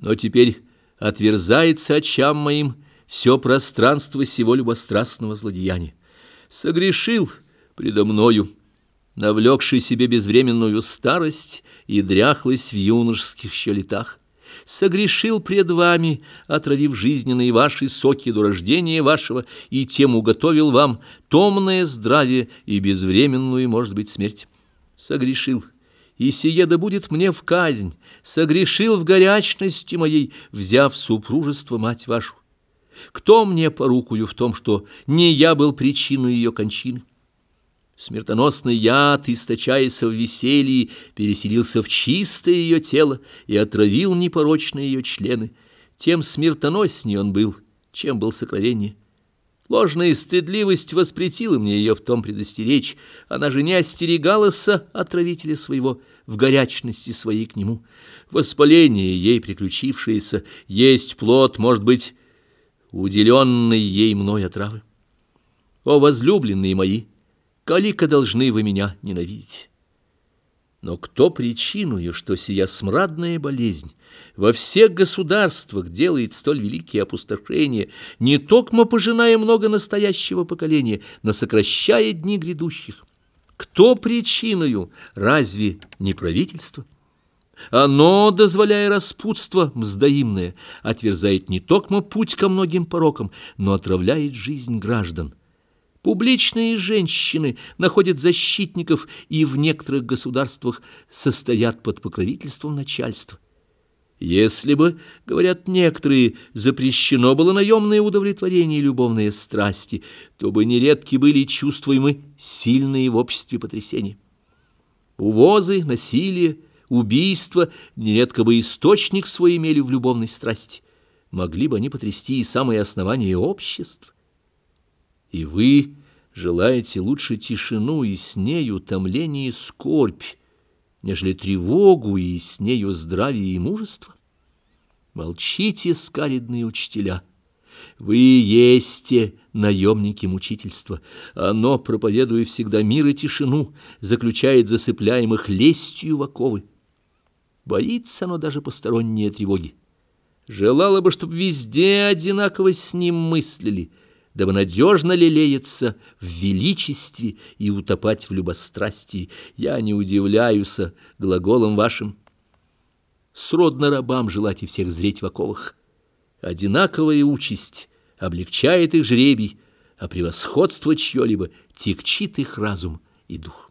Но теперь отверзается очам моим все пространство сего любострастного злодеяния. Согрешил предо мною, навлекший себе безвременную старость и дряхлость в юношеских еще летах. Согрешил пред вами, отравив жизненные ваши соки до рождения вашего, и тем уготовил вам томное здравие и безвременную, может быть, смерть. Согрешил и сие да будет мне в казнь, согрешил в горячности моей, взяв супружество мать вашу. Кто мне порукую в том, что не я был причиной ее кончины? Смертоносный яд, источаясь в веселье, переселился в чистое ее тело и отравил непорочные ее члены. Тем смертоноснее он был, чем был сокровеннее. Ложная стыдливость воспретила мне ее в том предостеречь. Она же не остерегалась отравителя своего в горячности своей к нему. Воспаление ей приключившееся есть плод, может быть, уделенный ей мной отравы. О, возлюбленные мои, калика должны вы меня ненавидеть. Но кто причиною, что сия смрадная болезнь во всех государствах делает столь великие опустошения, не токмо пожиная много настоящего поколения, но сокращая дни грядущих? Кто причиною? Разве не правительство? Оно, дозволяя распутство мздоимное, отверзает не токмо путь ко многим порокам, но отравляет жизнь граждан. Публичные женщины находят защитников и в некоторых государствах состоят под покровительством начальства. Если бы, говорят некоторые, запрещено было наемное удовлетворение и любовные страсти, то бы нередки были чувствуемы сильные в обществе потрясения. Увозы, насилие, убийства нередко бы источник свой имели в любовной страсти. Могли бы они потрясти и самые основания обществ. И вы желаете лучше тишину и с нею томление и скорбь, нежели тревогу и с нею здравие и мужество? Молчите, скаридные учителя. Вы есте наемники мучительства. Оно, проповедуя всегда мир и тишину, заключает засыпляемых лестью в оковы. Боится оно даже посторонние тревоги. Желало бы, чтобы везде одинаково с ним мыслили — дабы надежно лелеяться в величестве и утопать в любострастии. Я не удивляюсь глаголом вашим. Сродно рабам желать и всех зреть в оковах. Одинаковая участь облегчает их жребий, а превосходство чье-либо тягчит их разум и дух.